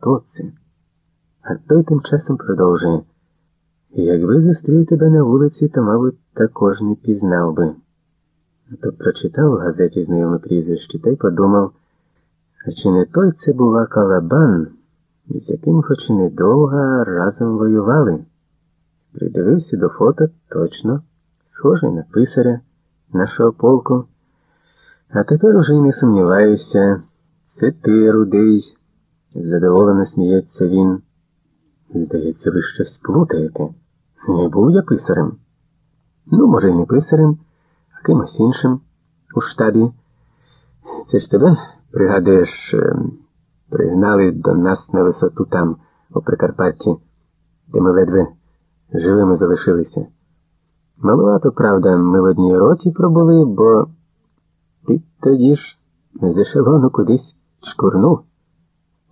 хто це? А той тим часом продовжує. Якби зустрів тебе на вулиці, то, мабуть, також не пізнав би. То прочитав у газеті знайоме прізвище та й подумав, а чи не той це була Калабан, з яким хоч і недовго разом воювали? Придивився до фото точно, схожий на писаря нашого полку. А тепер уже й не сумніваюся, це ти, рудий, задоволено сміється він. Здається, ви щось плутаєте. Не був я писарем. Ну, може, й не писарем, а кимось іншим у штабі. Це ж тебе, пригадуєш, ем, пригнали до нас на висоту там, у Прикарпатті, де ми ледве живими залишилися. Малувато, правда, ми в одній роті пробули, бо ти тоді ж з ешелону кудись шкурнув.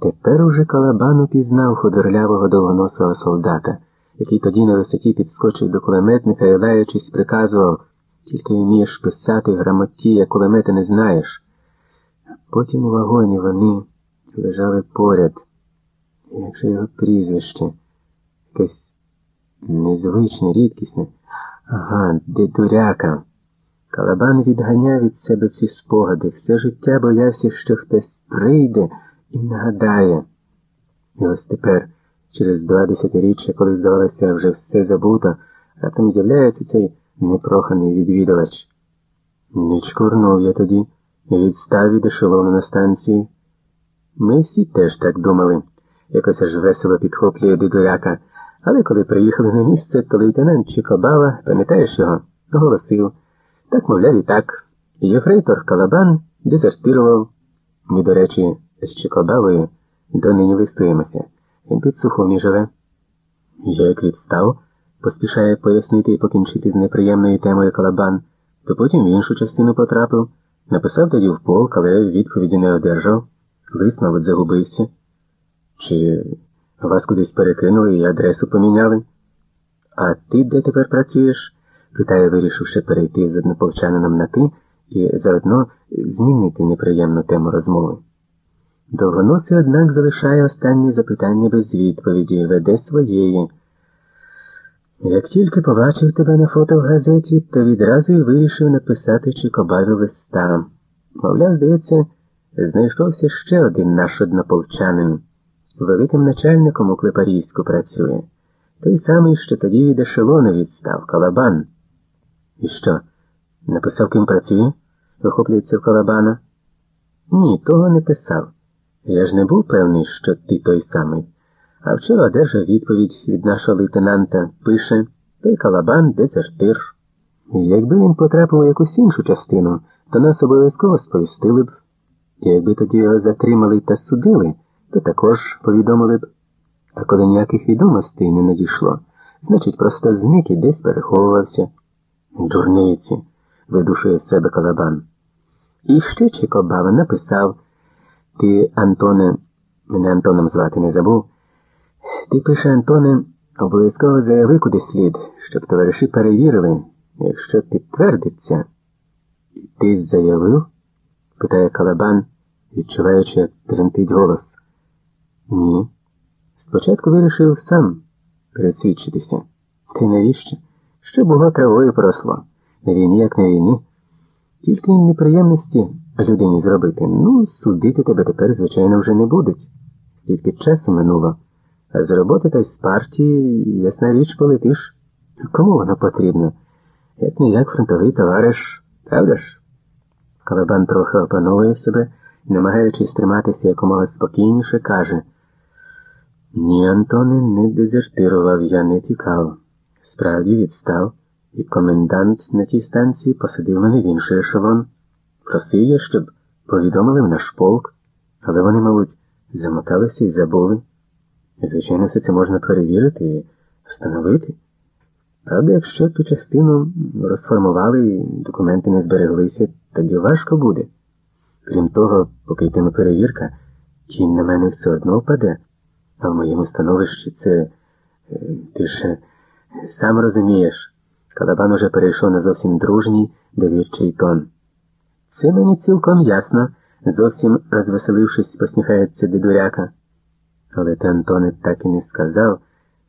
Тепер уже Калабан упізнав худорлявого довгоносого солдата, який тоді на висоті підскочив до кулеметника і лаючись приказував, тільки вмієш писати грамоті, а кулемети не знаєш. А потім у вагоні вони лежали поряд. Як же його прізвище? Якесь незвичне, рідкісне. Ага, дедуряка. Калабан відганяв від себе всі спогади, все життя боявся, що хтось прийде і нагадає. І ось тепер, через два десятиріччя, коли здавалося вже все забуто, раптом з'являється цей непроханий відвідувач. Не чкурнув я тоді, відстав від ешелону на станції. Ми всі теж так думали, якось аж весело підхоплює дидуряка, але коли приїхали на місце, то лейтенант Чикобава, пам'ятаєш його, оголосив. Так, мовляв, і так. Єфрейтор Калабан дезертирував. Ми, до речі, з Чикобавою донині листуємося. Він під сухомі живе. Я як відстав, поспішає пояснити і покінчити з неприємною темою Калабан, то потім в іншу частину потрапив, написав тоді в полк, але відповіді не одержав. Лист, мабуть, загубився. Чи вас кудись перекинули і адресу поміняли? А ти де тепер працюєш? питає, вирішивши перейти з однополчанином на ти і заодно змінити неприємну тему розмови. Довгоносий, однак, залишає останні запитання без відповіді, веде своєї. Як тільки побачив тебе на фото в газеті, то відразу й вирішив написати Чикобаві листа. Мовляв, здається, знайшовся ще один наш однополчанин. Великим начальником у Клепарівську працює. Той самий, що тоді від ешелону відстав, Калабан. І що? Написав, ким працює? вихоплюється в Калабана. Ні, того не писав. Я ж не був певний, що ти той самий. А вчора одержав відповідь від нашого лейтенанта пише той Калабан дезертир. І якби він потрапив у якусь іншу частину, то нас обов'язково сповістили б. І якби тоді його затримали та судили, то також повідомили б. А коли ніяких відомостей не надійшло, значить, просто зник і десь переховувався. Дурниці, видушує з себе Калабан. І ще Чикобава написав, ти, Антоне, мене Антоном звати не забув. Ти пише, Антоне, обов'язково заяви куди слід, щоб товариші перевірили, якщо підтвердиться. Ти заявив? питає Калабан, відчуваючи, як тремтить голос. Ні. Спочатку вирішив сам пересвідчитися. Ти навіщо? Що було травою поросло. На війні, як на війні. Тільки неприємності людині зробити. Ну, судити тебе тепер, звичайно, вже не будуть. Стільки часу минуло. А з роботи та з партії, ясна річ, полетиш. Кому воно потрібно? Як не як фронтовий товариш, правда ж? Калабан трохи опановує себе намагаючись триматися якомога спокійніше, каже Ні, Антоне, не дезертирував, я не тікав. Справді відстав, і комендант на тій станції посадив мене в інший ешелон. Просив я, щоб повідомили в наш полк, але вони, мабуть, замоталися і забули. Звичайно, все це можна перевірити і встановити. Правда, якщо ту частину розформували і документи не збереглися, тоді важко буде. Крім того, поки йтиме перевірка, тінь на мене все одно впаде, а в моєму становищі це е, ти ж сам розумієш, Калабан уже перейшов на зовсім дружній довірчий тон. Це мені цілком ясно, зовсім розвеселившись, посміхається дедуряка. Але те Антоне так і не сказав,